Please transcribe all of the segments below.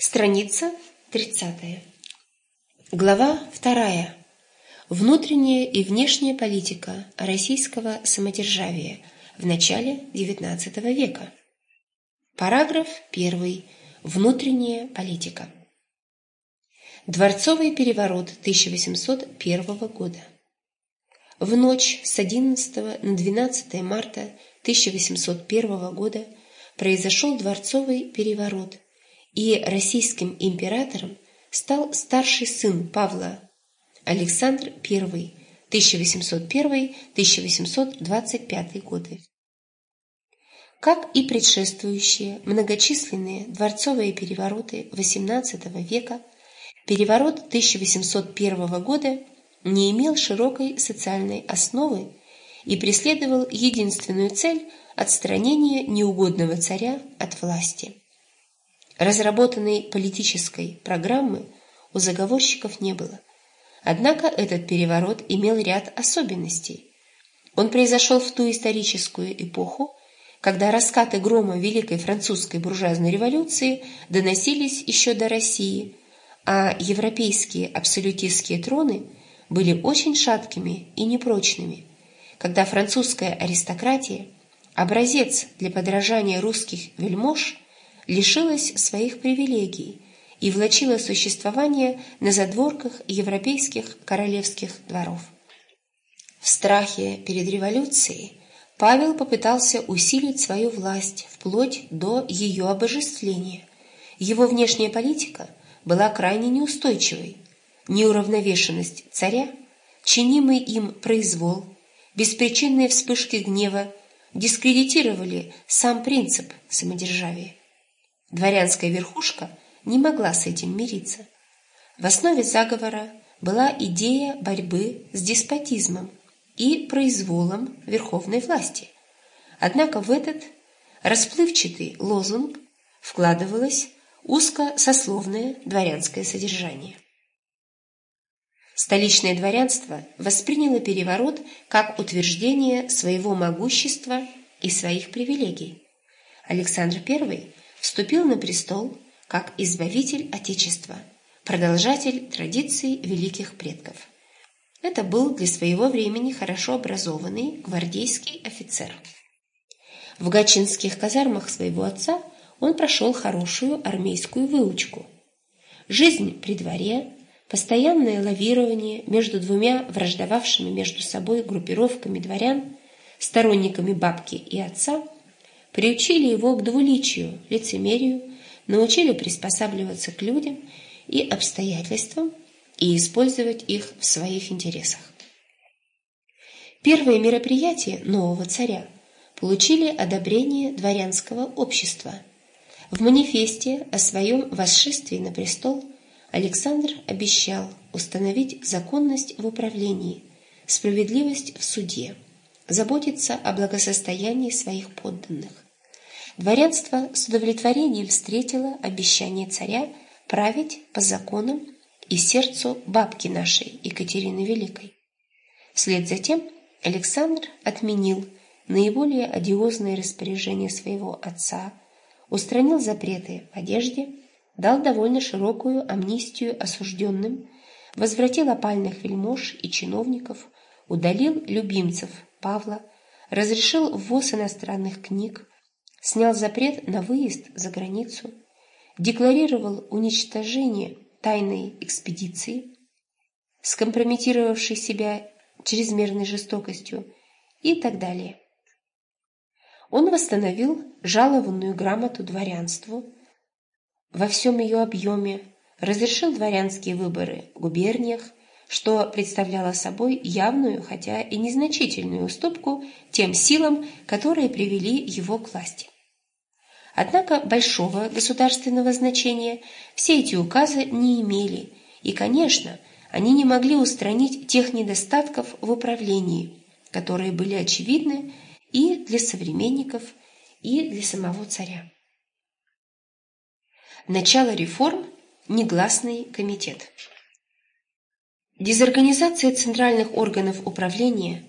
Страница 30. Глава 2. Внутренняя и внешняя политика российского самодержавия в начале XIX века. Параграф 1. Внутренняя политика. Дворцовый переворот 1801 года. В ночь с 11 на 12 марта 1801 года произошел дворцовый переворот – и российским императором стал старший сын Павла Александр I 1801-1825 годы. Как и предшествующие многочисленные дворцовые перевороты XVIII века, переворот 1801 года не имел широкой социальной основы и преследовал единственную цель – отстранение неугодного царя от власти. Разработанной политической программы у заговорщиков не было. Однако этот переворот имел ряд особенностей. Он произошел в ту историческую эпоху, когда раскаты грома Великой Французской буржуазной революции доносились еще до России, а европейские абсолютистские троны были очень шаткими и непрочными, когда французская аристократия, образец для подражания русских вельмож – лишилась своих привилегий и влачила существование на задворках европейских королевских дворов. В страхе перед революцией Павел попытался усилить свою власть вплоть до ее обожествления. Его внешняя политика была крайне неустойчивой. Неуравновешенность царя, чинимый им произвол, беспричинные вспышки гнева дискредитировали сам принцип самодержавия. Дворянская верхушка не могла с этим мириться. В основе заговора была идея борьбы с деспотизмом и произволом верховной власти. Однако в этот расплывчатый лозунг вкладывалось узкосословное дворянское содержание. Столичное дворянство восприняло переворот как утверждение своего могущества и своих привилегий. Александр I вступил на престол как избавитель Отечества, продолжатель традиций великих предков. Это был для своего времени хорошо образованный гвардейский офицер. В гатчинских казармах своего отца он прошел хорошую армейскую выучку. Жизнь при дворе, постоянное лавирование между двумя враждовавшими между собой группировками дворян, сторонниками бабки и отца – приучили его к двуличию, лицемерию, научили приспосабливаться к людям и обстоятельствам и использовать их в своих интересах. Первые мероприятия нового царя получили одобрение дворянского общества. В манифесте о своем восшествии на престол Александр обещал установить законность в управлении, справедливость в суде, заботиться о благосостоянии своих подданных. Дворянство с удовлетворением встретило обещание царя править по законам и сердцу бабки нашей Екатерины Великой. Вслед за тем Александр отменил наиболее одиозные распоряжения своего отца, устранил запреты в одежде, дал довольно широкую амнистию осужденным, возвратил опальных вельмож и чиновников, удалил любимцев Павла, разрешил ввоз иностранных книг, снял запрет на выезд за границу, декларировал уничтожение тайной экспедиции, скомпрометировавшей себя чрезмерной жестокостью и так далее. Он восстановил жалованную грамоту дворянству во всем ее объеме, разрешил дворянские выборы в губерниях, что представляло собой явную, хотя и незначительную уступку тем силам, которые привели его к власти. Однако большого государственного значения все эти указы не имели, и, конечно, они не могли устранить тех недостатков в управлении, которые были очевидны и для современников, и для самого царя. Начало реформ – негласный комитет. Дезорганизация центральных органов управления,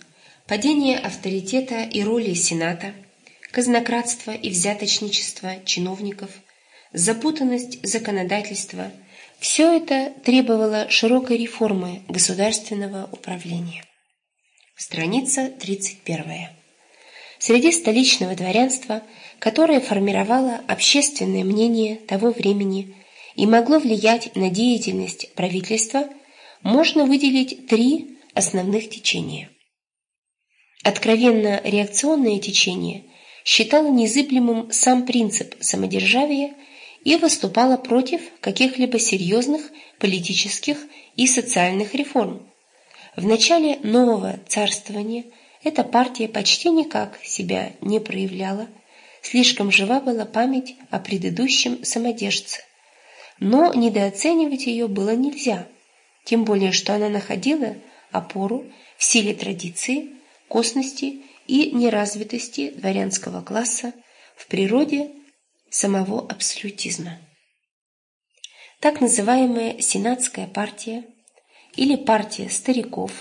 падение авторитета и роли Сената, казнократство и взяточничество чиновников, запутанность законодательства – все это требовало широкой реформы государственного управления. Страница 31. Среди столичного дворянства, которое формировало общественное мнение того времени и могло влиять на деятельность правительства, можно выделить три основных течения. Откровенно реакционное течение считало незыблемым сам принцип самодержавия и выступало против каких-либо серьезных политических и социальных реформ. В начале нового царствования эта партия почти никак себя не проявляла, слишком жива была память о предыдущем самодержце. Но недооценивать ее было нельзя, тем более что она находила опору в силе традиции, косности и неразвитости дворянского класса в природе самого абсолютизма. Так называемая Сенатская партия или партия стариков,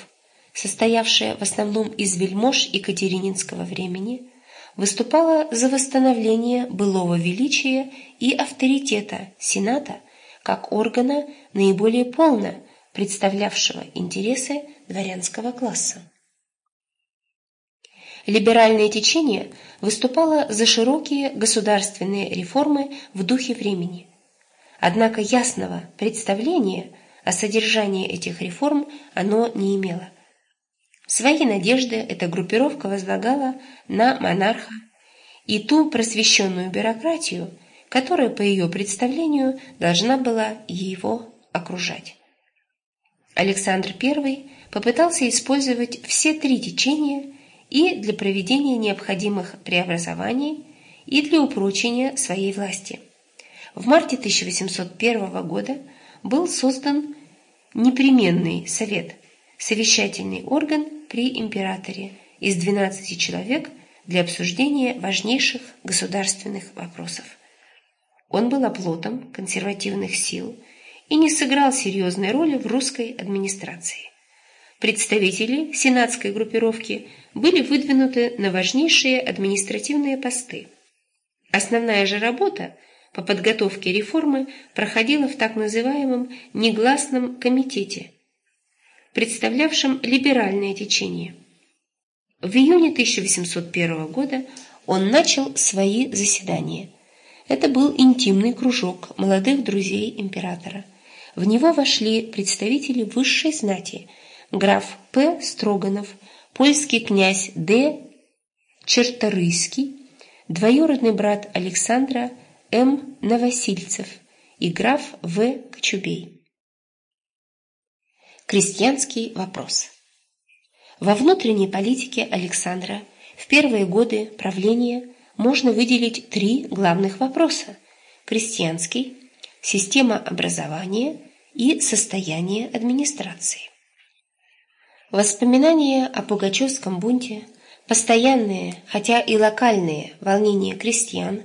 состоявшая в основном из вельмож Екатерининского времени, выступала за восстановление былого величия и авторитета Сената как органа наиболее полно представлявшего интересы дворянского класса. Либеральное течение выступало за широкие государственные реформы в духе времени. Однако ясного представления о содержании этих реформ оно не имело. Свои надежды эта группировка возлагала на монарха и ту просвещенную бюрократию, которая, по ее представлению, должна была его окружать. Александр I попытался использовать все три течения и для проведения необходимых преобразований и для упрочения своей власти. В марте 1801 года был создан непременный совет, совещательный орган при императоре из 12 человек для обсуждения важнейших государственных вопросов. Он был оплотом консервативных сил и не сыграл серьезной роли в русской администрации. Представители сенатской группировки были выдвинуты на важнейшие административные посты. Основная же работа по подготовке реформы проходила в так называемом негласном комитете, представлявшем либеральное течение. В июне 1801 года он начал свои заседания. Это был интимный кружок молодых друзей императора. В него вошли представители высшей знати – граф П. Строганов, польский князь Д. Черторыйский, двоюродный брат Александра М. Новосильцев и граф В. Кочубей. Крестьянский вопрос. Во внутренней политике Александра в первые годы правления можно выделить три главных вопроса – крестьянский, система образования и состояние администрации. Воспоминания о Пугачевском бунте, постоянные, хотя и локальные волнения крестьян,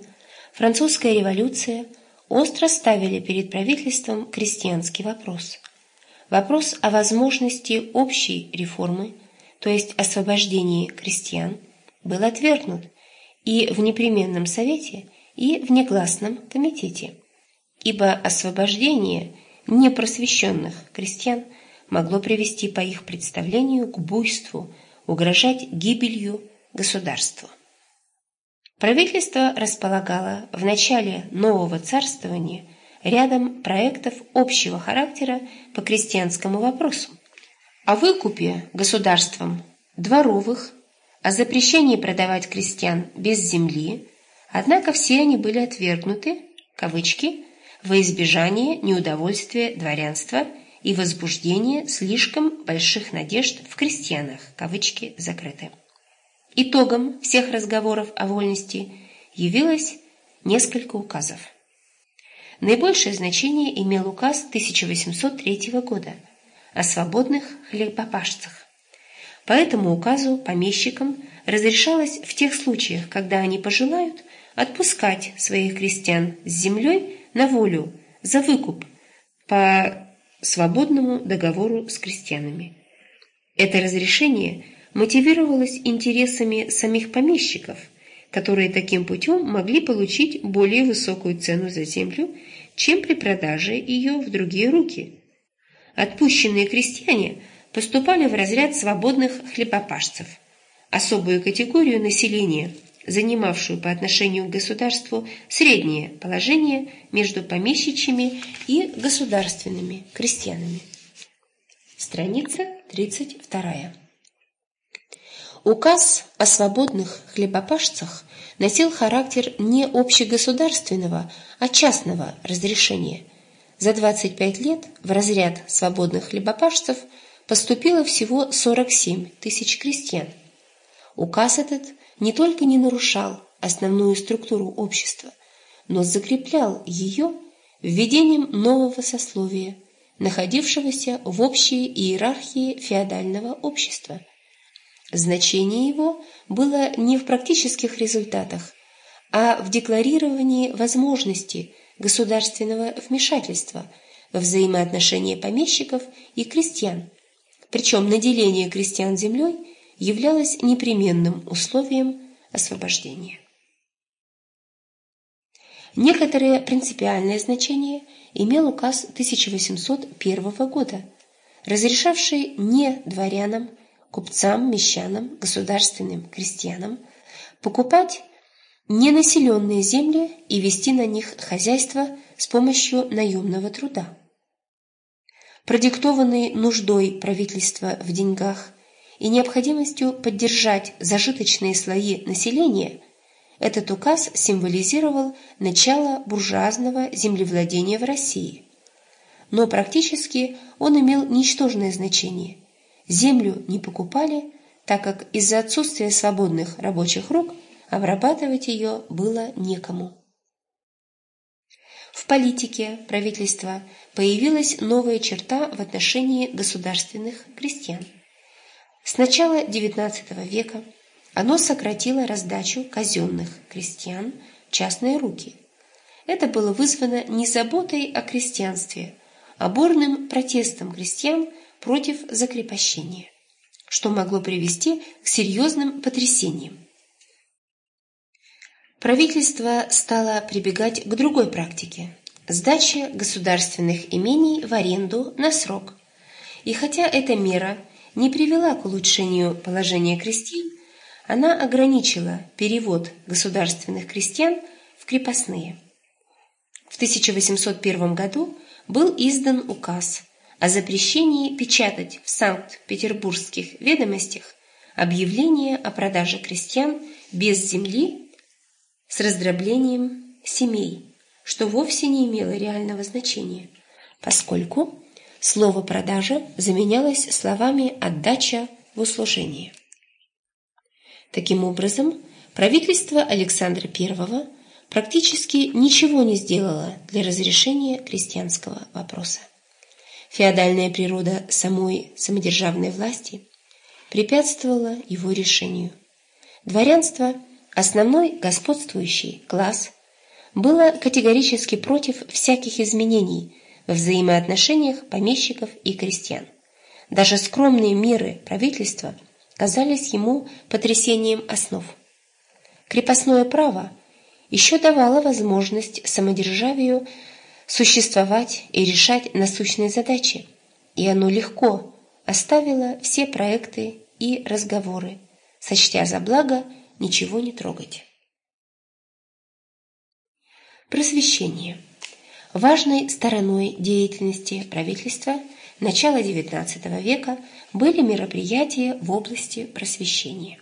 французская революция остро ставили перед правительством крестьянский вопрос. Вопрос о возможности общей реформы, то есть освобождении крестьян, был отвергнут и в непременном совете, и в негласном комитете, ибо освобождение непросвещенных крестьян – могло привести по их представлению к буйству, угрожать гибелью государству. Правительство располагало в начале нового царствования рядом проектов общего характера по крестьянскому вопросу о выкупе государством дворовых, о запрещении продавать крестьян без земли, однако все они были отвергнуты, кавычки, во избежание неудовольствия дворянства и возбуждение слишком больших надежд в крестьянах, кавычки закрыты. Итогом всех разговоров о вольности явилось несколько указов. Наибольшее значение имел указ 1803 года о свободных хлебопашцах. По этому указу помещикам разрешалось в тех случаях, когда они пожелают, отпускать своих крестьян с землей на волю за выкуп по свободному договору с крестьянами. Это разрешение мотивировалось интересами самих помещиков, которые таким путем могли получить более высокую цену за землю, чем при продаже ее в другие руки. Отпущенные крестьяне поступали в разряд свободных хлебопашцев, особую категорию населения, занимавшую по отношению к государству среднее положение между помещичьими и государственными крестьянами. Страница 32. Указ о свободных хлебопашцах носил характер не общегосударственного, а частного разрешения. За 25 лет в разряд свободных хлебопашцев поступило всего 47 тысяч крестьян. Указ этот не только не нарушал основную структуру общества, но закреплял ее введением нового сословия, находившегося в общей иерархии феодального общества – Значение его было не в практических результатах, а в декларировании возможности государственного вмешательства во взаимоотношения помещиков и крестьян. Причем наделение крестьян землей являлось непременным условием освобождения. Некоторое принципиальное значение имел указ 1801 года, разрешавший не дворянам купцам, мещанам, государственным крестьянам покупать ненаселенные земли и вести на них хозяйство с помощью наемного труда. Продиктованный нуждой правительства в деньгах и необходимостью поддержать зажиточные слои населения, этот указ символизировал начало буржуазного землевладения в России. Но практически он имел ничтожное значение – Землю не покупали, так как из-за отсутствия свободных рабочих рук обрабатывать ее было некому. В политике правительства появилась новая черта в отношении государственных крестьян. С начала XIX века оно сократило раздачу казенных крестьян в частные руки. Это было вызвано не заботой о крестьянстве, а бурным протестом крестьян – против закрепощения, что могло привести к серьезным потрясениям. Правительство стало прибегать к другой практике – сдаче государственных имений в аренду на срок. И хотя эта мера не привела к улучшению положения крестьян, она ограничила перевод государственных крестьян в крепостные. В 1801 году был издан указ о запрещении печатать в Санкт-Петербургских ведомостях объявление о продаже крестьян без земли с раздроблением семей, что вовсе не имело реального значения, поскольку слово «продажа» заменялось словами «отдача в услужение». Таким образом, правительство Александра I практически ничего не сделало для разрешения крестьянского вопроса. Феодальная природа самой самодержавной власти препятствовала его решению. Дворянство, основной господствующий класс, было категорически против всяких изменений во взаимоотношениях помещиков и крестьян. Даже скромные меры правительства казались ему потрясением основ. Крепостное право еще давало возможность самодержавию существовать и решать насущные задачи, и оно легко оставило все проекты и разговоры, сочтя за благо ничего не трогать. Просвещение. Важной стороной деятельности правительства начала XIX века были мероприятия в области просвещения.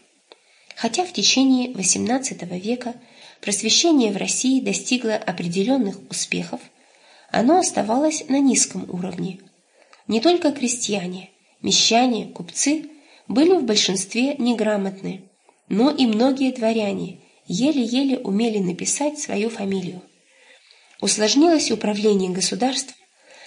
Хотя в течение XVIII века просвещение в России достигло определенных успехов, оно оставалось на низком уровне. Не только крестьяне, мещане, купцы были в большинстве неграмотны, но и многие дворяне еле-еле умели написать свою фамилию. Усложнилось управление государством,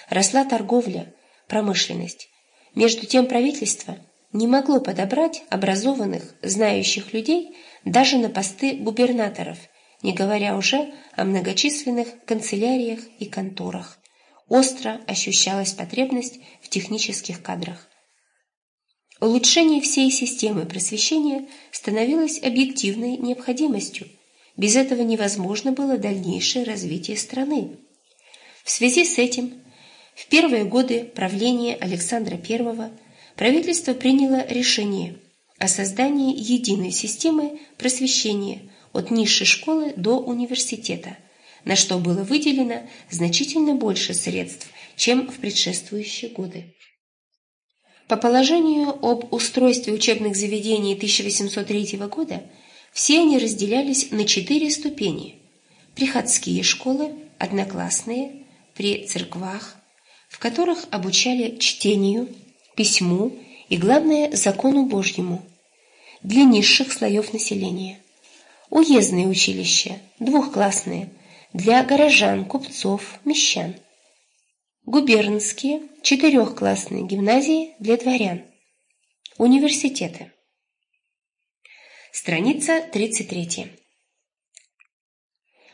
росла торговля, промышленность. Между тем правительство не могло подобрать образованных, знающих людей даже на посты губернаторов – не говоря уже о многочисленных канцеляриях и конторах. Остро ощущалась потребность в технических кадрах. Улучшение всей системы просвещения становилось объективной необходимостью. Без этого невозможно было дальнейшее развитие страны. В связи с этим в первые годы правления Александра I правительство приняло решение о создании единой системы просвещения от низшей школы до университета, на что было выделено значительно больше средств, чем в предшествующие годы. По положению об устройстве учебных заведений 1803 года все они разделялись на четыре ступени. Приходские школы, одноклассные, при церквах, в которых обучали чтению, письму и, главное, закону Божьему для низших слоев населения. Уездные училища, двухклассные, для горожан, купцов, мещан. Губернские, четырехклассные гимназии для дворян. Университеты. Страница 33.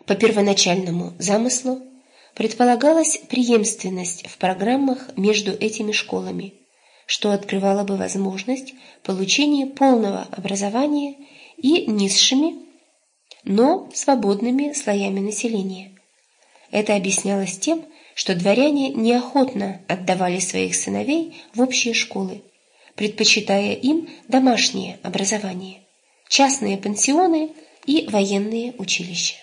По первоначальному замыслу Предполагалась преемственность в программах между этими школами, что открывало бы возможность получения полного образования и низшими, но свободными слоями населения. Это объяснялось тем, что дворяне неохотно отдавали своих сыновей в общие школы, предпочитая им домашнее образование, частные пансионы и военные училища.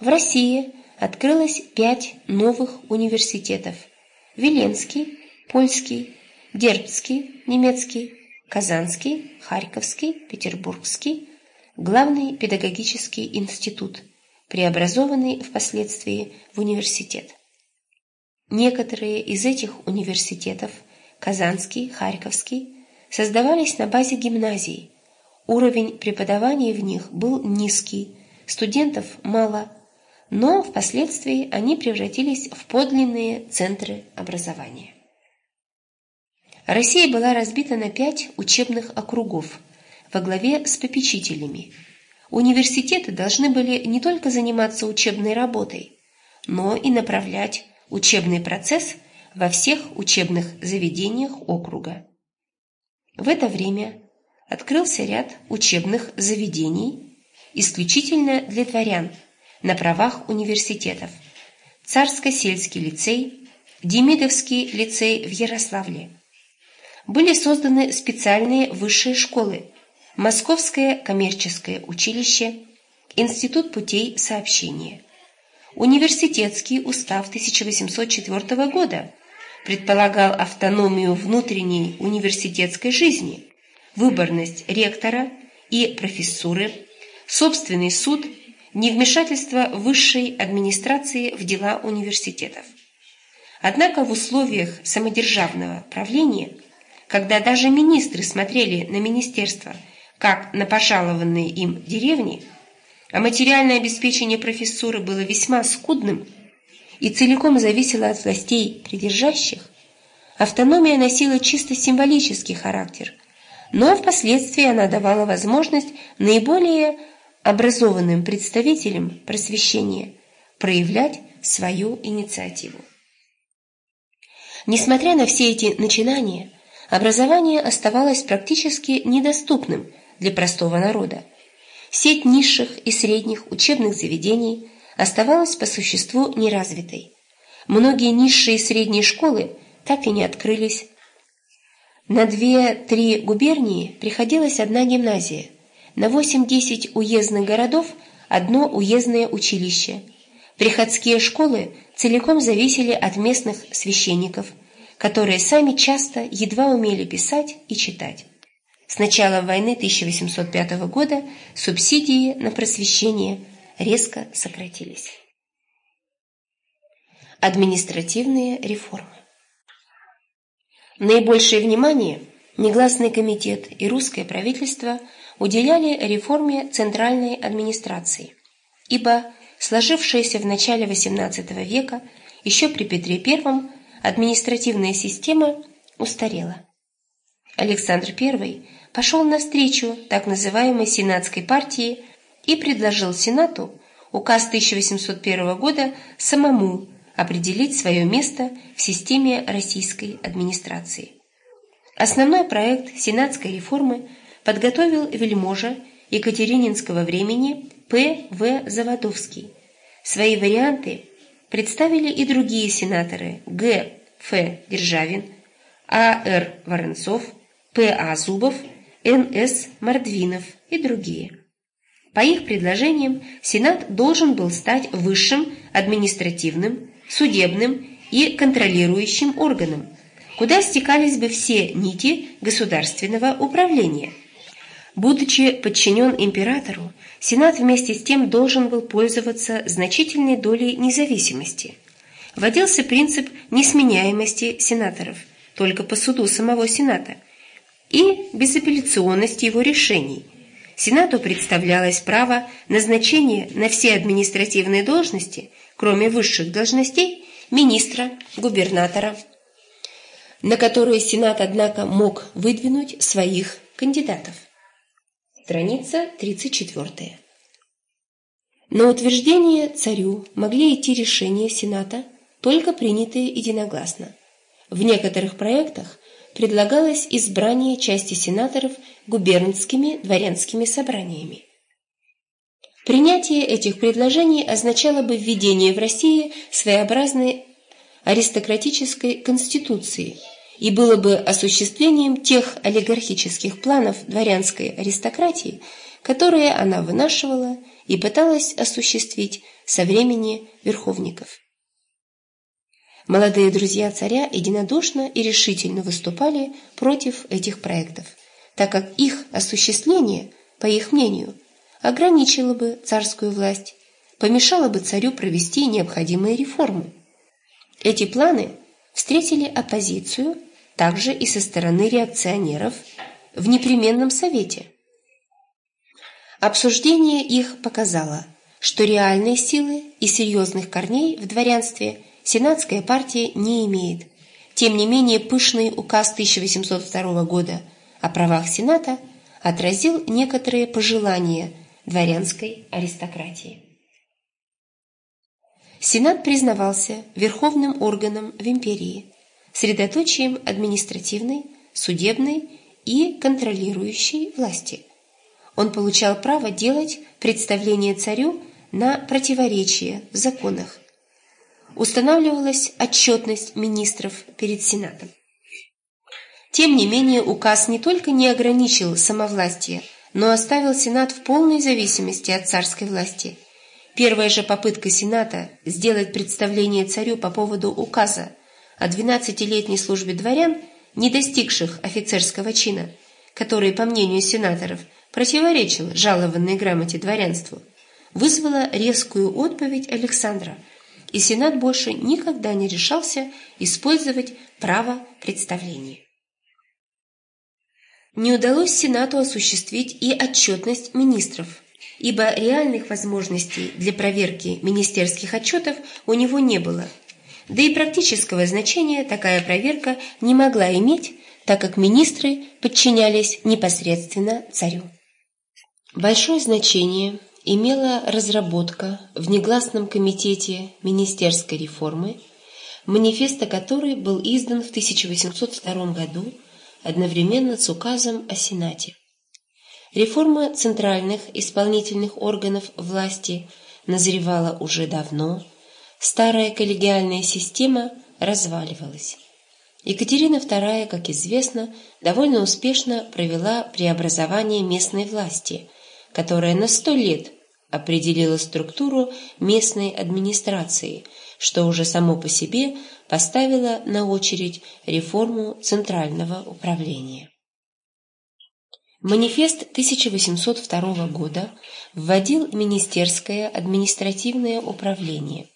В России открылось пять новых университетов – Веленский, Польский, Дербцкий, немецкий, Казанский, Харьковский, Петербургский, главный педагогический институт, преобразованный впоследствии в университет. Некоторые из этих университетов – Казанский, Харьковский – создавались на базе гимназий. Уровень преподавания в них был низкий, студентов мало – но впоследствии они превратились в подлинные центры образования. Россия была разбита на пять учебных округов во главе с попечителями. Университеты должны были не только заниматься учебной работой, но и направлять учебный процесс во всех учебных заведениях округа. В это время открылся ряд учебных заведений исключительно для дворян – на правах университетов. Царско-сельский лицей, Демидовский лицей в Ярославле. Были созданы специальные высшие школы, Московское коммерческое училище, Институт путей сообщения. Университетский устав 1804 года предполагал автономию внутренней университетской жизни, выборность ректора и профессуры, собственный суд невмешательство высшей администрации в дела университетов. Однако в условиях самодержавного правления, когда даже министры смотрели на министерство как на пожалованные им деревни, а материальное обеспечение профессуры было весьма скудным и целиком зависело от властей придержащих, автономия носила чисто символический характер, но впоследствии она давала возможность наиболее образованным представителям просвещения проявлять свою инициативу. Несмотря на все эти начинания, образование оставалось практически недоступным для простого народа. Сеть низших и средних учебных заведений оставалась по существу неразвитой. Многие низшие и средние школы так и не открылись. На две-три губернии приходилась одна гимназия – на 8-10 уездных городов одно уездное училище. Приходские школы целиком зависели от местных священников, которые сами часто едва умели писать и читать. С начала войны 1805 года субсидии на просвещение резко сократились. Административные реформы Наибольшее внимание негласный комитет и русское правительство – уделяли реформе центральной администрации, ибо сложившаяся в начале XVIII века еще при Петре I административная система устарела. Александр I пошел навстречу так называемой Сенатской партии и предложил Сенату указ 1801 года самому определить свое место в системе российской администрации. Основной проект сенатской реформы подготовил вельможа Екатерининского времени П. В. Заводовский. Свои варианты представили и другие сенаторы Г. Ф. Державин, А. Р. Воронцов, П. А. Зубов, Н. С. Мордвинов и другие. По их предложениям Сенат должен был стать высшим административным, судебным и контролирующим органом, куда стекались бы все нити государственного управления. Будучи подчинен императору, Сенат вместе с тем должен был пользоваться значительной долей независимости. Вводился принцип несменяемости сенаторов только по суду самого Сената и безапелляционности его решений – Сенату представлялось право назначения на все административные должности, кроме высших должностей, министра, губернатора, на которые Сенат, однако, мог выдвинуть своих кандидатов. Страница 34. На утверждение царю могли идти решения Сената, только принятые единогласно. В некоторых проектах предлагалось избрание части сенаторов губернскими дворянскими собраниями. Принятие этих предложений означало бы введение в России своеобразной аристократической конституции и было бы осуществлением тех олигархических планов дворянской аристократии, которые она вынашивала и пыталась осуществить со времени верховников. Молодые друзья царя единодушно и решительно выступали против этих проектов, так как их осуществление, по их мнению, ограничило бы царскую власть, помешало бы царю провести необходимые реформы. Эти планы встретили оппозицию также и со стороны реакционеров в непременном совете. Обсуждение их показало, что реальной силы и серьезных корней в дворянстве – сенатская партия не имеет. Тем не менее, пышный указ 1802 года о правах Сената отразил некоторые пожелания дворянской аристократии. Сенат признавался верховным органом в империи, средоточием административной, судебной и контролирующей власти. Он получал право делать представление царю на противоречия в законах, устанавливалась отчетность министров перед Сенатом. Тем не менее, указ не только не ограничил самовластие, но оставил Сенат в полной зависимости от царской власти. Первая же попытка Сената сделать представление царю по поводу указа о 12-летней службе дворян, не достигших офицерского чина, который, по мнению сенаторов, противоречил жалованной грамоте дворянству, вызвала резкую отповедь Александра – и Сенат больше никогда не решался использовать право представления. Не удалось Сенату осуществить и отчетность министров, ибо реальных возможностей для проверки министерских отчетов у него не было, да и практического значения такая проверка не могла иметь, так как министры подчинялись непосредственно царю. Большое значение имела разработка в негласном комитете министерской реформы, манифеста которой был издан в 1802 году одновременно с указом о Сенате. Реформа центральных исполнительных органов власти назревала уже давно, старая коллегиальная система разваливалась. Екатерина II, как известно, довольно успешно провела преобразование местной власти, которая на сто лет определила структуру местной администрации, что уже само по себе поставило на очередь реформу центрального управления. Манифест 1802 года вводил министерское административное управление.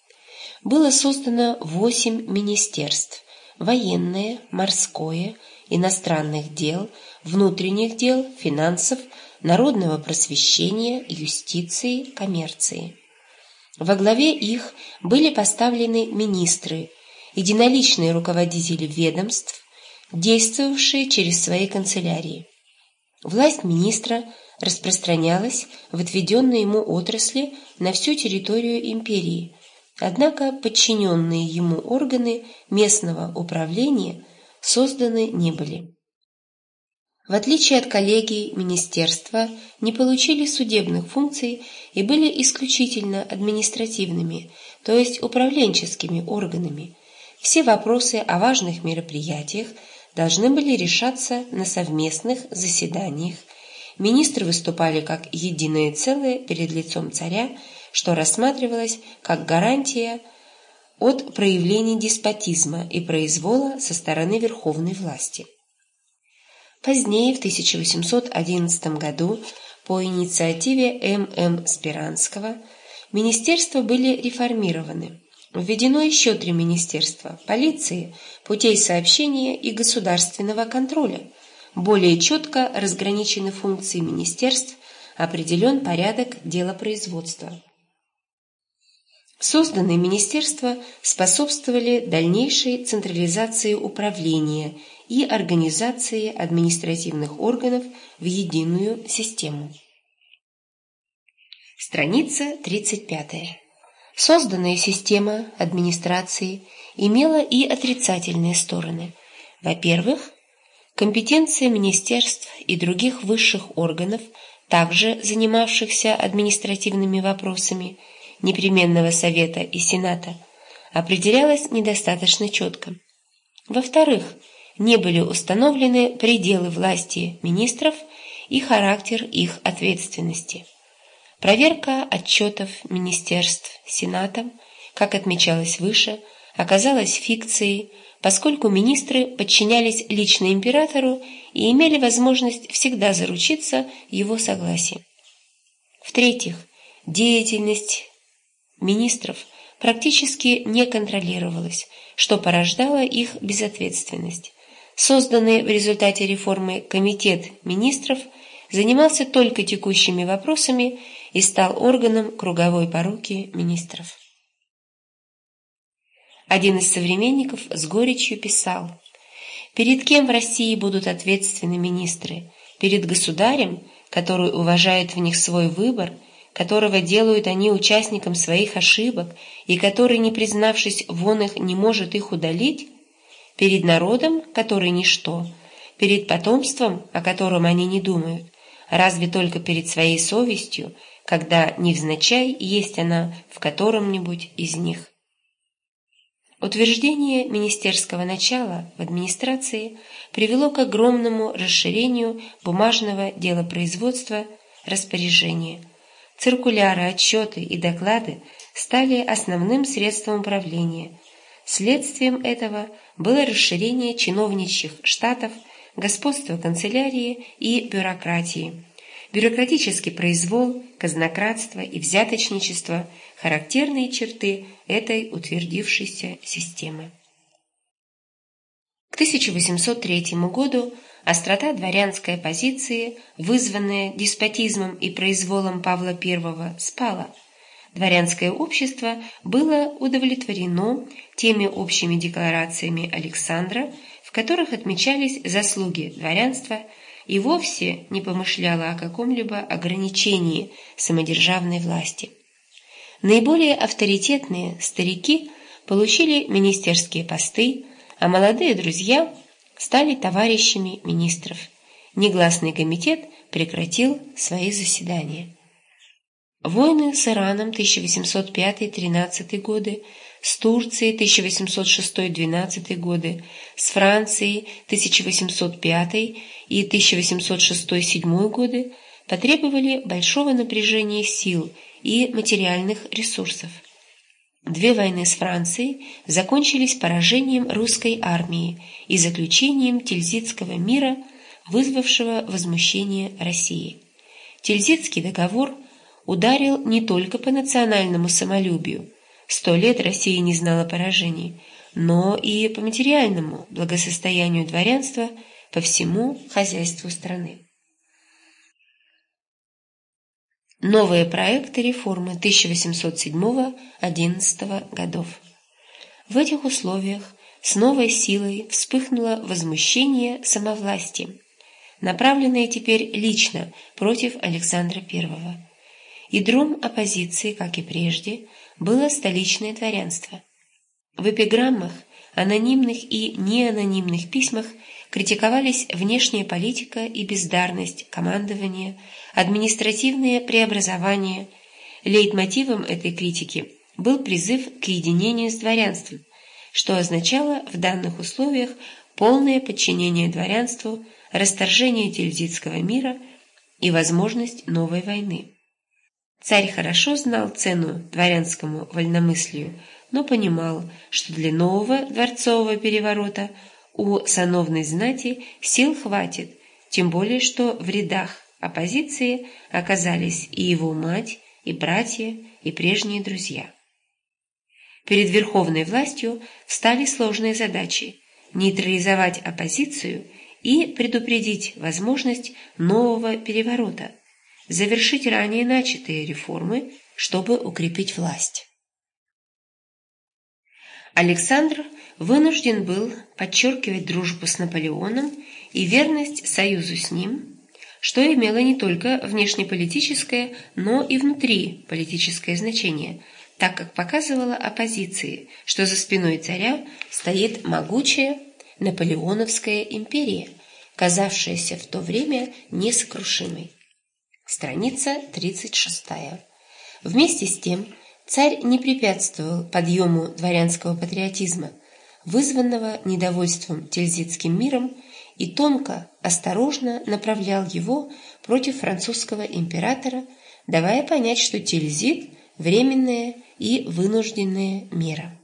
Было создано восемь министерств – военное, морское, иностранных дел, внутренних дел, финансов – народного просвещения, юстиции, коммерции. Во главе их были поставлены министры, единоличные руководители ведомств, действовавшие через свои канцелярии. Власть министра распространялась в отведенные ему отрасли на всю территорию империи, однако подчиненные ему органы местного управления созданы не были. В отличие от коллегий, министерства не получили судебных функций и были исключительно административными, то есть управленческими органами. Все вопросы о важных мероприятиях должны были решаться на совместных заседаниях. Министры выступали как единое целое перед лицом царя, что рассматривалось как гарантия от проявления деспотизма и произвола со стороны верховной власти. Позднее, в 1811 году, по инициативе М.М. Спиранского, министерства были реформированы. Введено еще три министерства – полиции, путей сообщения и государственного контроля. Более четко разграничены функции министерств, определен порядок делопроизводства. Созданные министерства способствовали дальнейшей централизации управления и организации административных органов в единую систему. Страница 35. Созданная система администрации имела и отрицательные стороны. Во-первых, компетенция министерств и других высших органов, также занимавшихся административными вопросами – непременного Совета и Сената определялось недостаточно четко. Во-вторых, не были установлены пределы власти министров и характер их ответственности. Проверка отчетов министерств Сенатом, как отмечалось выше, оказалась фикцией, поскольку министры подчинялись лично императору и имели возможность всегда заручиться его согласием. В-третьих, деятельность министров практически не контролировалось, что порождало их безответственность. Созданный в результате реформы Комитет министров занимался только текущими вопросами и стал органом круговой поруки министров. Один из современников с горечью писал «Перед кем в России будут ответственны министры? Перед государем, который уважает в них свой выбор – которого делают они участником своих ошибок и который, не признавшись вон их, не может их удалить, перед народом, который ничто, перед потомством, о котором они не думают, разве только перед своей совестью, когда невзначай есть она в котором-нибудь из них. Утверждение министерского начала в администрации привело к огромному расширению бумажного делопроизводства распоряжения – Циркуляры, отчеты и доклады стали основным средством управления. Следствием этого было расширение чиновничьих штатов, господство канцелярии и бюрократии. Бюрократический произвол, казнократство и взяточничество – характерные черты этой утвердившейся системы. К 1803 году Острота дворянской оппозиции, вызванная деспотизмом и произволом Павла I, спала. Дворянское общество было удовлетворено теми общими декларациями Александра, в которых отмечались заслуги дворянства, и вовсе не помышляло о каком-либо ограничении самодержавной власти. Наиболее авторитетные старики получили министерские посты, а молодые друзья стали товарищами министров. Негласный комитет прекратил свои заседания. Войны с Ираном 1805-13 годы, с Турцией 1806-12 годы, с Францией 1805 и 1806-7 годы потребовали большого напряжения сил и материальных ресурсов. Две войны с Францией закончились поражением русской армии и заключением Тильзитского мира, вызвавшего возмущение России. Тильзитский договор ударил не только по национальному самолюбию, сто лет Россия не знала поражений, но и по материальному благосостоянию дворянства по всему хозяйству страны. Новые проекты реформы 1807-11 годов. В этих условиях с новой силой вспыхнуло возмущение самовластием, направленное теперь лично против Александра I. Ядром оппозиции, как и прежде, было столичное дворянство. В эпиграммах, анонимных и неанонимных письмах критиковались внешняя политика и бездарность командования, административные преобразования. Лейтмотивом этой критики был призыв к единению с дворянством, что означало в данных условиях полное подчинение дворянству, расторжение тильзитского мира и возможность новой войны. Царь хорошо знал цену дворянскому вольномыслию, но понимал, что для нового дворцового переворота у сановной знати сил хватит, тем более что в рядах оппозиции оказались и его мать, и братья, и прежние друзья. Перед верховной властью встали сложные задачи – нейтрализовать оппозицию и предупредить возможность нового переворота, завершить ранее начатые реформы, чтобы укрепить власть. Александр вынужден был подчеркивать дружбу с Наполеоном и верность союзу с ним, что имело не только внешнеполитическое, но и внутриполитическое значение – так как показывала оппозиции, что за спиной царя стоит могучая наполеоновская империя, казавшаяся в то время несокрушимой. Страница 36. Вместе с тем царь не препятствовал подъему дворянского патриотизма, вызванного недовольством тильзитским миром, и тонко, осторожно направлял его против французского императора, давая понять, что Тильзит – временная и вынужденная мера.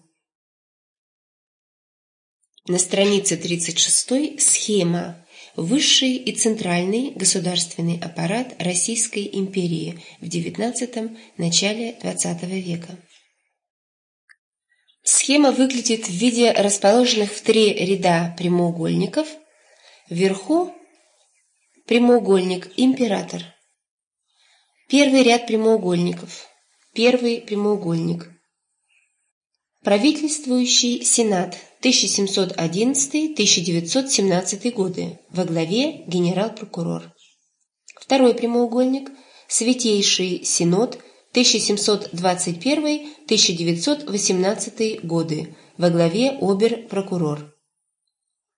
На странице 36 схема Высший и центральный государственный аппарат Российской империи в XIX – начале XX века. Схема выглядит в виде расположенных в три ряда прямоугольников. Вверху прямоугольник «Император». Первый ряд прямоугольников. Первый прямоугольник. Правительствующий Сенат 1711-1917 годы. Во главе генерал-прокурор. Второй прямоугольник. Святейший Синод 1721-1918 годы. Во главе обер-прокурор.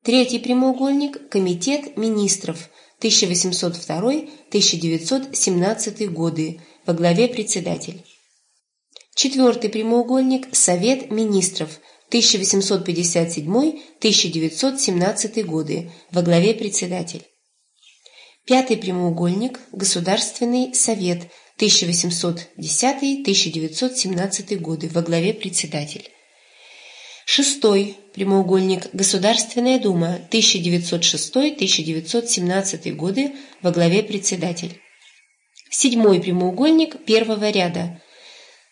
Третий прямоугольник. Комитет министров 1802-1917 годы. Во главе председатель. Четвертый прямоугольник – Совет министров 1857-1917 годы, во главе председатель. Пятый прямоугольник – Государственный совет 1810-1917 годы, во главе председатель. Шестой прямоугольник – Государственная дума 1906-1917 годы, во главе председатель. Седьмой прямоугольник первого ряда –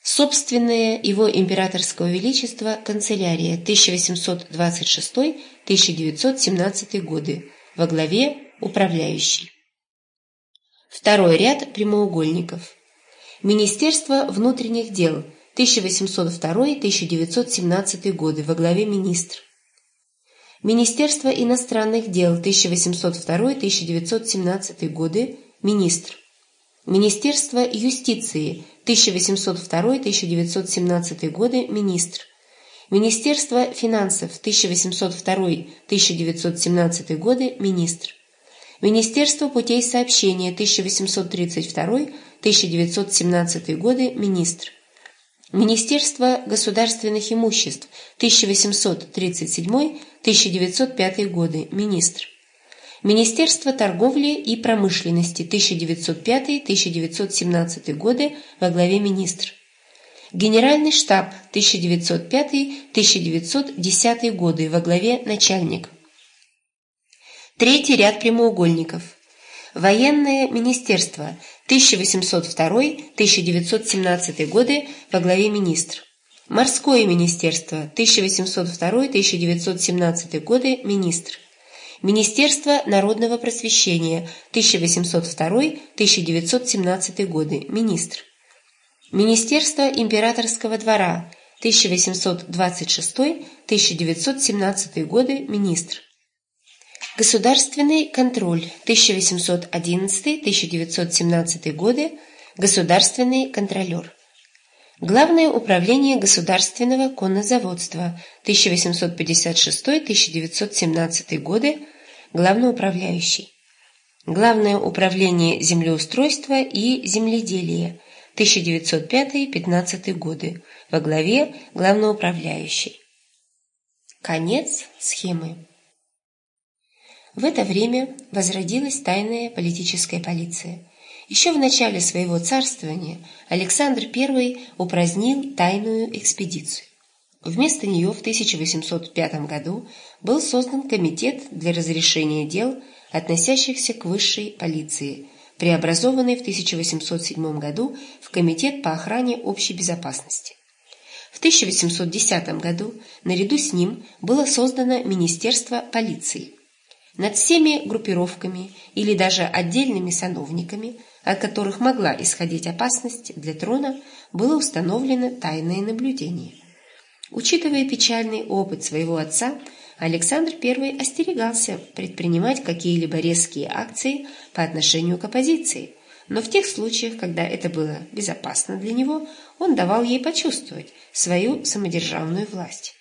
Собственное его императорского величества канцелярия 1826-1917 годы во главе управляющий. Второй ряд прямоугольников. Министерство внутренних дел 1802-1917 годы во главе министр. Министерство иностранных дел 1802-1917 годы министр. Министерство юстиции 1802-1917 годы министр. Министерство финансов 1802-1917 годы министр. Министерство путей сообщения 1832-1917 годы министр. Министерство государственных имуществ 1837-1905 годы министр. Министерство торговли и промышленности 1905-1917 годы во главе министр. Генеральный штаб 1905-1910 годы во главе начальник. Третий ряд прямоугольников. Военное министерство 1802-1917 годы во главе министр. Морское министерство 1802-1917 годы министр. Министерство народного просвещения 1802-1917 годы, министр. Министерство императорского двора 1826-1917 годы, министр. Государственный контроль 1811-1917 годы, государственный контролер. Главное управление государственного коннозаводства 1856-1917 годы, главноуправляющий. Главное управление землеустройства и земледелия 1905-15 годы во главе главноуправляющий. Конец схемы. В это время возродилась тайная политическая полиция. Еще в начале своего царствования Александр I упразднил тайную экспедицию. Вместо нее в 1805 году был создан комитет для разрешения дел, относящихся к высшей полиции, преобразованный в 1807 году в Комитет по охране общей безопасности. В 1810 году наряду с ним было создано Министерство полиции. Над всеми группировками или даже отдельными сановниками, от которых могла исходить опасность для трона, было установлено тайное наблюдение. Учитывая печальный опыт своего отца, Александр I остерегался предпринимать какие-либо резкие акции по отношению к оппозиции, но в тех случаях, когда это было безопасно для него, он давал ей почувствовать свою самодержавную власть.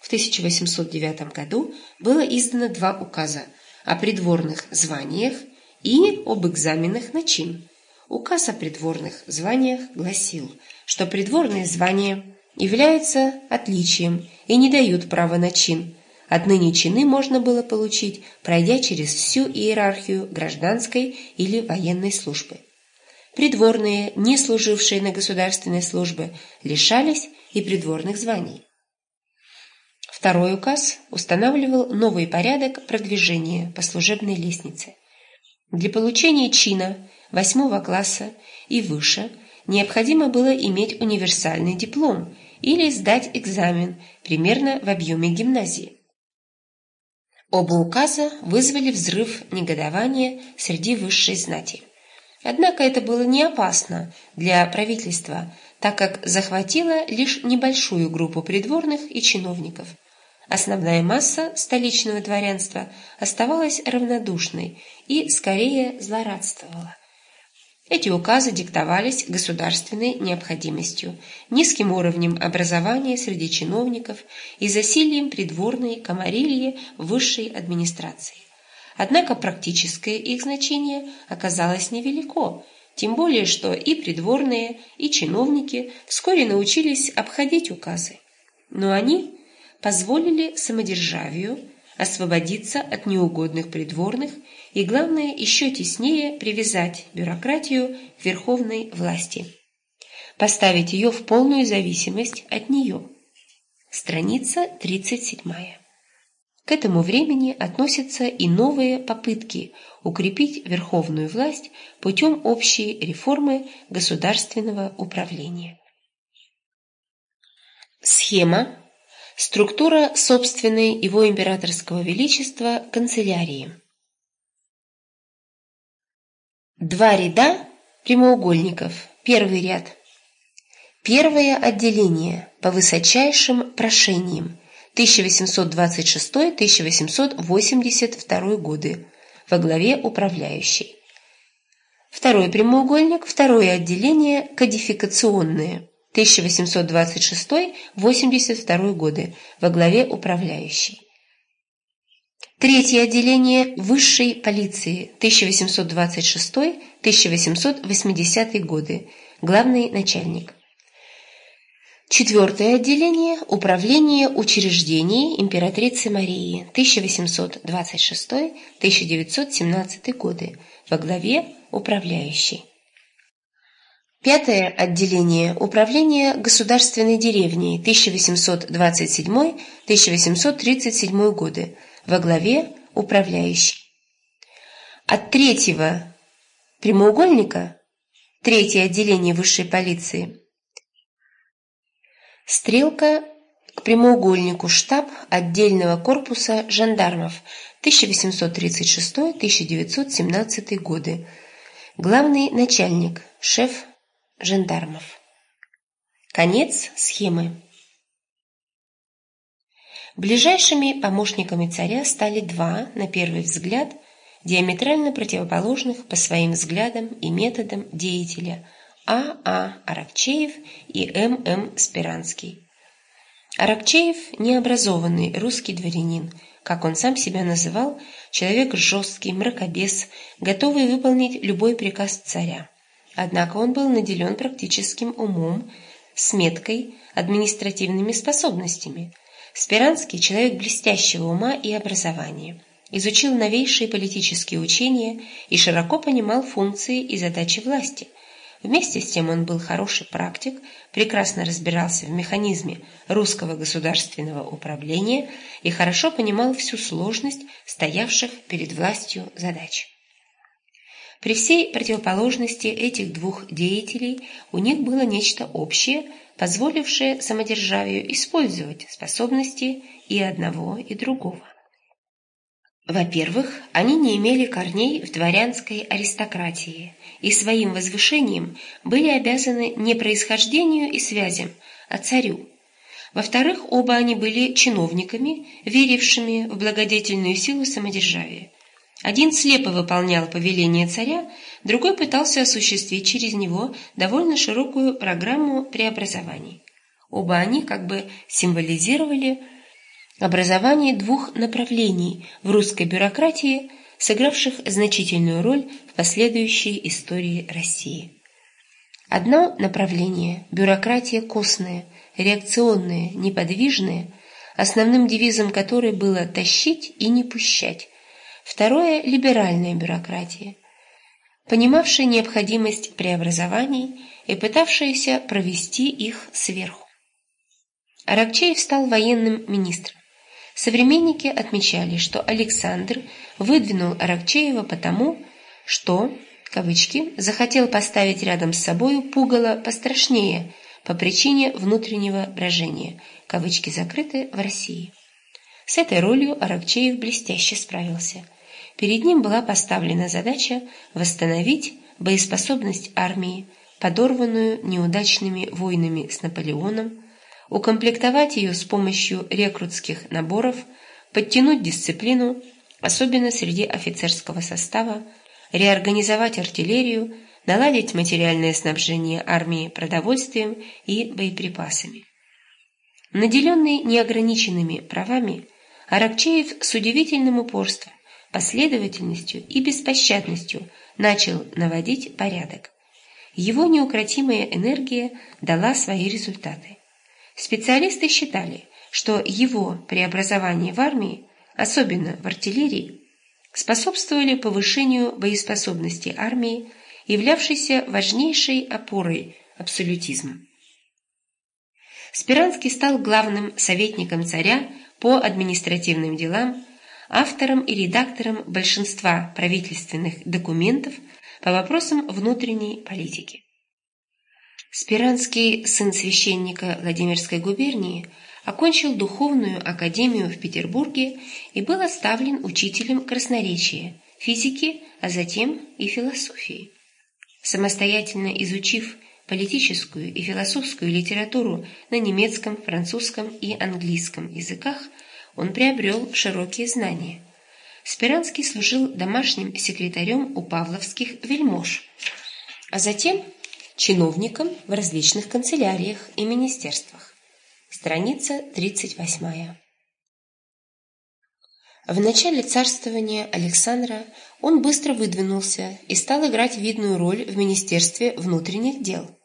В 1809 году было издано два указа о придворных званиях и об экзаменах на чин. Указ о придворных званиях гласил, что придворные звания являются отличием и не дают права на чин. Отныне чины можно было получить, пройдя через всю иерархию гражданской или военной службы. Придворные, не служившие на государственной службе, лишались и придворных званий. Второй указ устанавливал новый порядок продвижения по служебной лестнице. Для получения чина восьмого класса и выше необходимо было иметь универсальный диплом или сдать экзамен примерно в объеме гимназии. Оба указа вызвали взрыв негодования среди высшей знати. Однако это было не опасно для правительства, так как захватило лишь небольшую группу придворных и чиновников – Основная масса столичного дворянства оставалась равнодушной и скорее злорадствовала. Эти указы диктовались государственной необходимостью, низким уровнем образования среди чиновников и засильем придворной комарильи высшей администрации. Однако практическое их значение оказалось невелико, тем более что и придворные, и чиновники вскоре научились обходить указы. Но они позволили самодержавию освободиться от неугодных придворных и, главное, еще теснее привязать бюрократию к верховной власти, поставить ее в полную зависимость от нее. Страница 37. К этому времени относятся и новые попытки укрепить верховную власть путем общей реформы государственного управления. Схема Структура собственной его императорского величества канцелярии. Два ряда прямоугольников. Первый ряд. Первое отделение по высочайшим прошениям 1826-1882 годы во главе управляющей. Второй прямоугольник, второе отделение кодификационное 1826-82 годы во главе управляющей. Третье отделение высшей полиции 1826-1880 годы, главный начальник. Четвертое отделение – Управление учреждений императрицы Марии 1826-1917 годы во главе управляющей. Пятое отделение Управления государственной деревней 1827-1837 годы во главе управляющий. От третьего прямоугольника третье отделение высшей полиции стрелка к прямоугольнику штаб отдельного корпуса жандармов 1836-1917 годы главный начальник шеф жандармов. Конец схемы. Ближайшими помощниками царя стали два, на первый взгляд, диаметрально противоположных по своим взглядам и методам деятеля А. А. Аракчеев и М. М. Спиранский. Аракчеев – необразованный русский дворянин, как он сам себя называл, человек жесткий, мракобес, готовый выполнить любой приказ царя. Однако он был наделен практическим умом, сметкой, административными способностями. Спиранский – человек блестящего ума и образования. Изучил новейшие политические учения и широко понимал функции и задачи власти – Вместе с тем он был хороший практик, прекрасно разбирался в механизме русского государственного управления и хорошо понимал всю сложность стоявших перед властью задач. При всей противоположности этих двух деятелей у них было нечто общее, позволившее самодержавию использовать способности и одного, и другого. Во-первых, они не имели корней в дворянской аристократии и своим возвышением были обязаны не происхождению и связям, а царю. Во-вторых, оба они были чиновниками, верившими в благодетельную силу самодержавия. Один слепо выполнял повеление царя, другой пытался осуществить через него довольно широкую программу преобразований. Оба они как бы символизировали образование двух направлений в русской бюрократии, сыгравших значительную роль в последующей истории России. Одно направление – бюрократия костная, реакционная, неподвижная, основным девизом которой было «тащить и не пущать». Второе – либеральная бюрократия, понимавшая необходимость преобразований и пытавшаяся провести их сверху. Аракчеев стал военным министром. Современники отмечали, что Александр выдвинул Аракчеева потому, что, кавычки, захотел поставить рядом с собою пугало пострашнее по причине внутреннего брожения, кавычки закрыты, в России. С этой ролью Аракчеев блестяще справился. Перед ним была поставлена задача восстановить боеспособность армии, подорванную неудачными войнами с Наполеоном, укомплектовать ее с помощью рекрутских наборов, подтянуть дисциплину, особенно среди офицерского состава, реорганизовать артиллерию, наладить материальное снабжение армии продовольствием и боеприпасами. Наделенный неограниченными правами, Аракчеев с удивительным упорством, последовательностью и беспощадностью начал наводить порядок. Его неукротимая энергия дала свои результаты. Специалисты считали, что его преобразование в армии, особенно в артиллерии, способствовали повышению боеспособности армии, являвшейся важнейшей опорой абсолютизма. Спиранский стал главным советником царя по административным делам, автором и редактором большинства правительственных документов по вопросам внутренней политики. Спиранский, сын священника Владимирской губернии, окончил духовную академию в Петербурге и был оставлен учителем красноречия, физики, а затем и философии. Самостоятельно изучив политическую и философскую литературу на немецком, французском и английском языках, он приобрел широкие знания. Спиранский служил домашним секретарем у павловских вельмож, а затем чиновником в различных канцеляриях и министерствах. Страница 38. В начале царствования Александра он быстро выдвинулся и стал играть видную роль в Министерстве внутренних дел.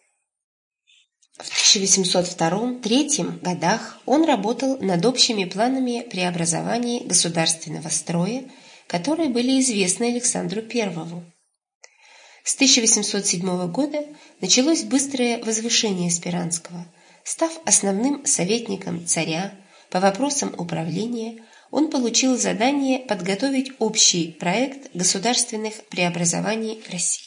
В 1802-1803 годах он работал над общими планами преобразований государственного строя, которые были известны Александру Первому. С 1807 года началось быстрое возвышение Спиранского. Став основным советником царя по вопросам управления, он получил задание подготовить общий проект государственных преобразований России.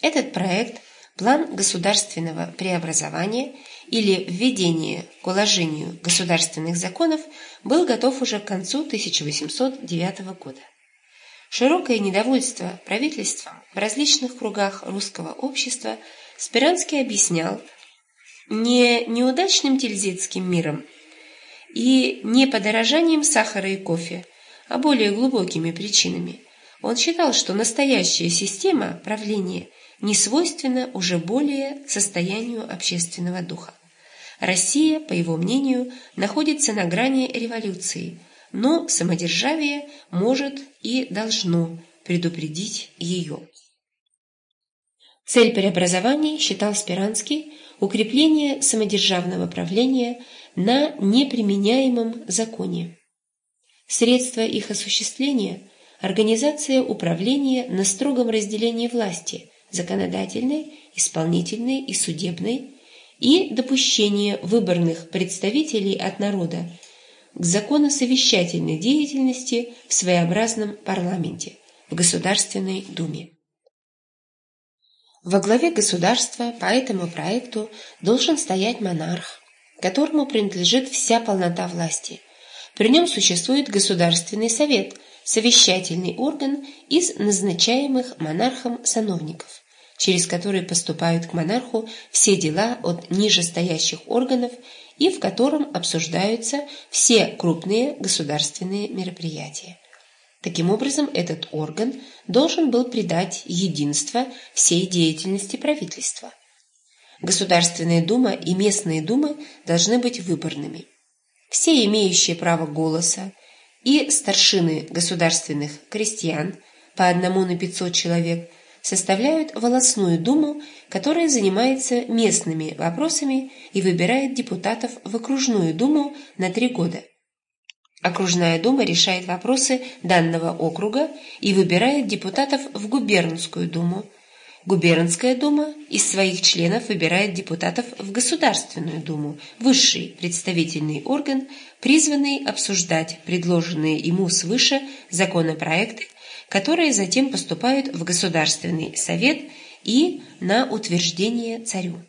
Этот проект – план государственного преобразования или введение к уложению государственных законов был готов уже к концу 1809 года. Широкое недовольство правительством в различных кругах русского общества Спиранский объяснял не неудачным тильзитским миром и не подорожанием сахара и кофе, а более глубокими причинами. Он считал, что настоящая система правления не свойственна уже более состоянию общественного духа. Россия, по его мнению, находится на грани революции, но самодержавие может и должно предупредить ее. Цель преобразований, считал Спиранский, укрепление самодержавного правления на неприменяемом законе. Средства их осуществления – организация управления на строгом разделении власти – законодательной, исполнительной и судебной, и допущение выборных представителей от народа к законосовещательной деятельности в своеобразном парламенте, в Государственной Думе. Во главе государства по этому проекту должен стоять монарх, которому принадлежит вся полнота власти. При нем существует Государственный совет, совещательный орган из назначаемых монархом сановников через который поступают к монарху все дела от нижестоящих органов и в котором обсуждаются все крупные государственные мероприятия. Таким образом, этот орган должен был придать единство всей деятельности правительства. Государственная дума и местные думы должны быть выборными. Все имеющие право голоса и старшины государственных крестьян по одному на 500 человек – составляют волосную думу, которая занимается местными вопросами и выбирает депутатов в окружную думу на три года. Окружная дума решает вопросы данного округа и выбирает депутатов в губернскую думу. Губернская дума из своих членов выбирает депутатов в Государственную думу, высший представительный орган, призванный обсуждать предложенные ему свыше законопроекты которые затем поступают в Государственный совет и на утверждение царю.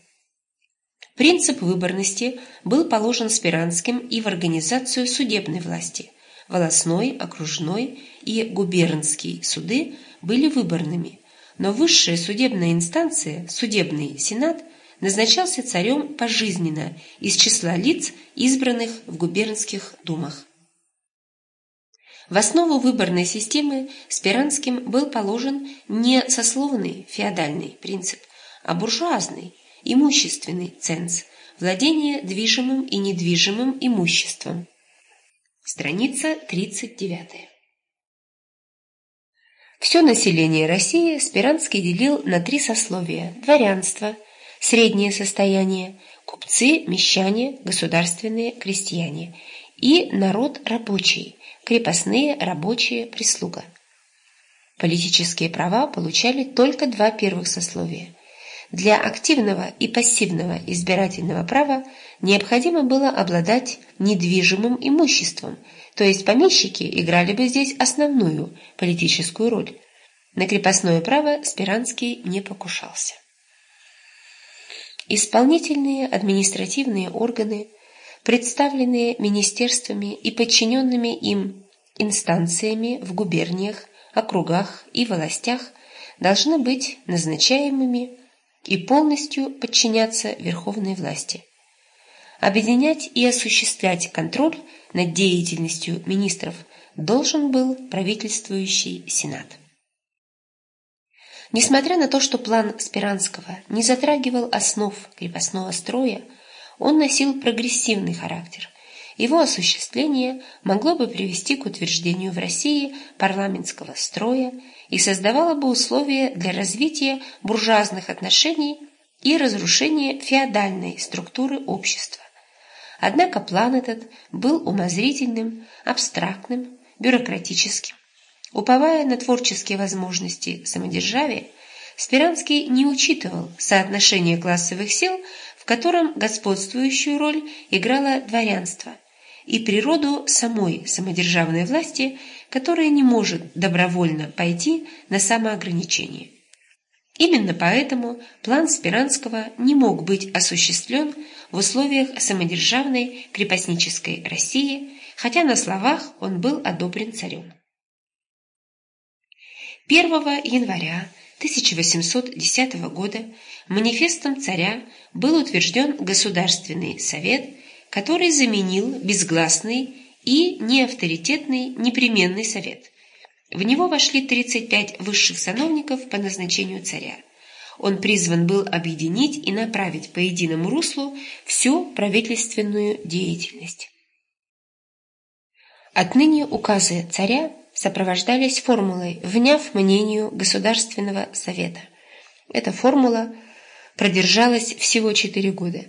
Принцип выборности был положен Спиранским и в организацию судебной власти. Волосной, окружной и губернский суды были выборными, но высшая судебная инстанция, судебный сенат, назначался царем пожизненно из числа лиц, избранных в губернских думах. В основу выборной системы Спиранским был положен не сословный феодальный принцип, а буржуазный, имущественный ценз, владение движимым и недвижимым имуществом. Страница 39. Все население России Спиранский делил на три сословия – дворянство, среднее состояние, купцы, мещане, государственные крестьяне и народ рабочий – крепостные, рабочие, прислуга. Политические права получали только два первых сословия. Для активного и пассивного избирательного права необходимо было обладать недвижимым имуществом, то есть помещики играли бы здесь основную политическую роль. На крепостное право Спиранский не покушался. Исполнительные административные органы представленные министерствами и подчиненными им инстанциями в губерниях, округах и властях, должны быть назначаемыми и полностью подчиняться верховной власти. Объединять и осуществлять контроль над деятельностью министров должен был правительствующий Сенат. Несмотря на то, что план Спиранского не затрагивал основ крепостного строя, он носил прогрессивный характер. Его осуществление могло бы привести к утверждению в России парламентского строя и создавало бы условия для развития буржуазных отношений и разрушения феодальной структуры общества. Однако план этот был умозрительным, абстрактным, бюрократическим. Уповая на творческие возможности самодержавия, Спиранский не учитывал соотношение классовых сил в котором господствующую роль играло дворянство и природу самой самодержавной власти, которая не может добровольно пойти на самоограничение. Именно поэтому план Спиранского не мог быть осуществлен в условиях самодержавной крепостнической России, хотя на словах он был одобрен царем. 1 января 1810 года манифестом царя был утвержден Государственный совет, который заменил безгласный и неавторитетный непременный совет. В него вошли 35 высших сановников по назначению царя. он призван был объединить и направить по единому руслу всю правительственную деятельность. Отныне указы царя сопровождались формулой «вняв мнению Государственного совета». Эта формула продержалась всего четыре года.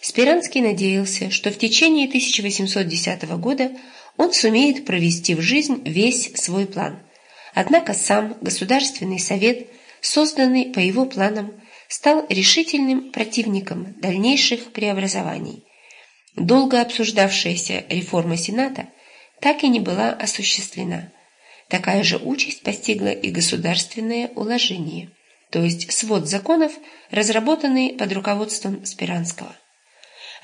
Спиранский надеялся, что в течение 1810 года он сумеет провести в жизнь весь свой план. Однако сам Государственный совет, созданный по его планам, стал решительным противником дальнейших преобразований. Долго обсуждавшаяся реформа Сената так и не была осуществлена. Такая же участь постигла и государственное уложение, то есть свод законов, разработанный под руководством Спиранского.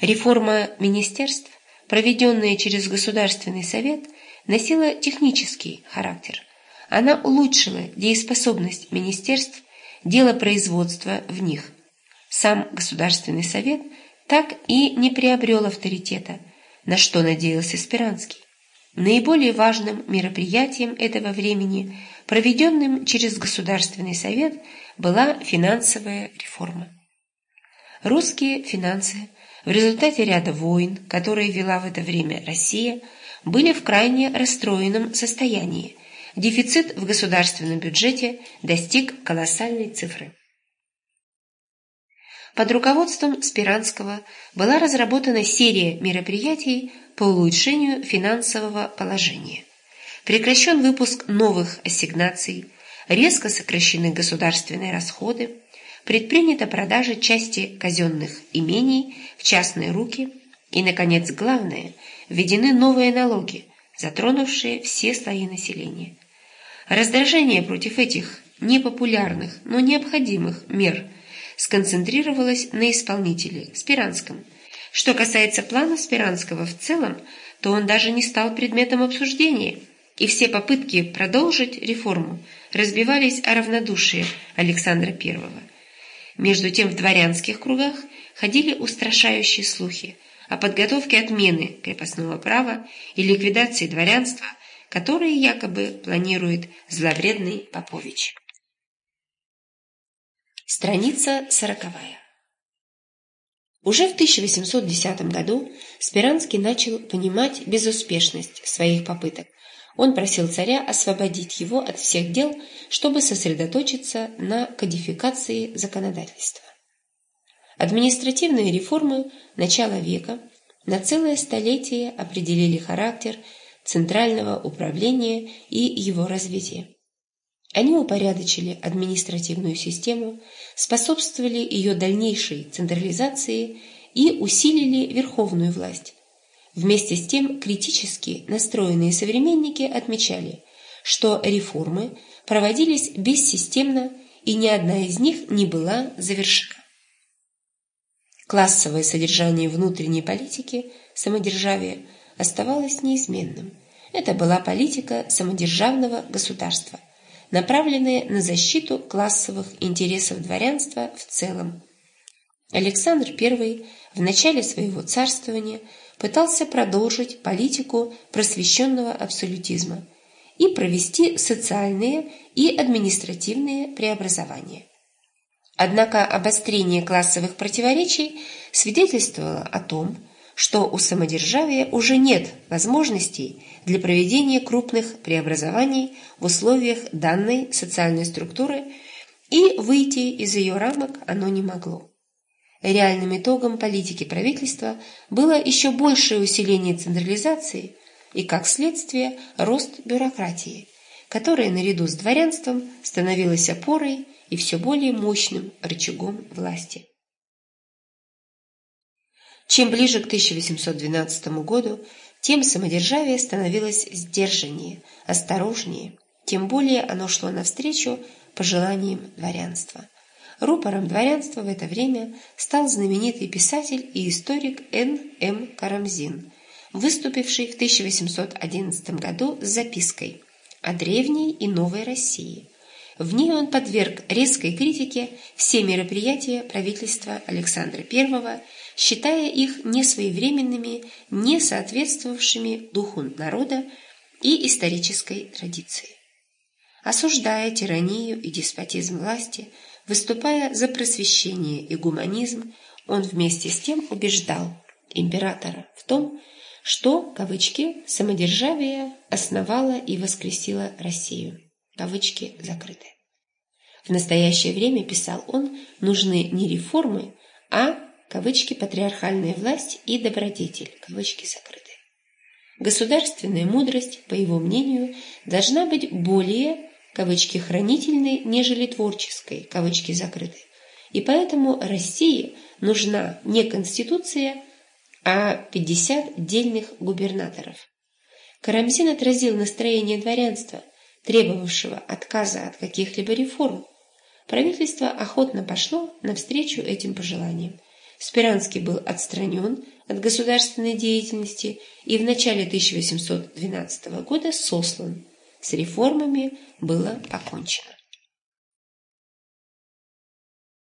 Реформа министерств, проведенная через Государственный совет, носила технический характер. Она улучшила дееспособность министерств, дело производства в них. Сам Государственный совет так и не приобрел авторитета, на что надеялся Спиранский. Наиболее важным мероприятием этого времени, проведенным через Государственный совет, была финансовая реформа. Русские финансы в результате ряда войн, которые вела в это время Россия, были в крайне расстроенном состоянии. Дефицит в государственном бюджете достиг колоссальной цифры. Под руководством Спиранского была разработана серия мероприятий по улучшению финансового положения. Прекращен выпуск новых ассигнаций, резко сокращены государственные расходы, предпринята продажа части казенных имений в частные руки и, наконец, главное, введены новые налоги, затронувшие все слои населения. Раздражение против этих непопулярных, но необходимых мер сконцентрировалось на исполнителе Спиранском. Что касается плана Спиранского в целом, то он даже не стал предметом обсуждения, и все попытки продолжить реформу разбивались о равнодушие Александра Первого. Между тем в дворянских кругах ходили устрашающие слухи о подготовке отмены крепостного права и ликвидации дворянства, которые якобы планирует зловредный Попович. Страница сороковая. Уже в 1810 году Спиранский начал понимать безуспешность своих попыток он просил царя освободить его от всех дел, чтобы сосредоточиться на кодификации законодательства. Административные реформы начала века на целое столетие определили характер центрального управления и его развитие. Они упорядочили административную систему, способствовали ее дальнейшей централизации и усилили верховную власть, Вместе с тем критически настроенные современники отмечали, что реформы проводились бессистемно и ни одна из них не была завершена. Классовое содержание внутренней политики, самодержавия, оставалось неизменным. Это была политика самодержавного государства, направленная на защиту классовых интересов дворянства в целом. Александр I в начале своего царствования – пытался продолжить политику просвещенного абсолютизма и провести социальные и административные преобразования. Однако обострение классовых противоречий свидетельствовало о том, что у самодержавия уже нет возможностей для проведения крупных преобразований в условиях данной социальной структуры и выйти из ее рамок оно не могло. Реальным итогом политики правительства было еще большее усиление централизации и, как следствие, рост бюрократии, которая наряду с дворянством становилась опорой и все более мощным рычагом власти. Чем ближе к 1812 году, тем самодержавие становилось сдержаннее, осторожнее, тем более оно шло навстречу пожеланиям дворянства. Рупором дворянства в это время стал знаменитый писатель и историк Н. М. Карамзин, выступивший в 1811 году с запиской о древней и новой России. В ней он подверг резкой критике все мероприятия правительства Александра I, считая их несвоевременными, не соответствовавшими духу народа и исторической традиции. Осуждая тиранию и деспотизм власти, Выступая за просвещение и гуманизм, он вместе с тем убеждал императора в том, что, кавычки, самодержавие основало и воскресило Россию. Кавычки закрыты. В настоящее время, писал он, нужны не реформы, а, кавычки, патриархальная власть и добродетель, кавычки закрыты. Государственная мудрость, по его мнению, должна быть более кавычки хранительной, нежели творческой, кавычки закрыты. И поэтому России нужна не конституция, а 50 дельных губернаторов. Карамзин отразил настроение дворянства, требовавшего отказа от каких-либо реформ. Правительство охотно пошло навстречу этим пожеланиям. Спиранский был отстранен от государственной деятельности и в начале 1812 года сослан. С реформами было покончено.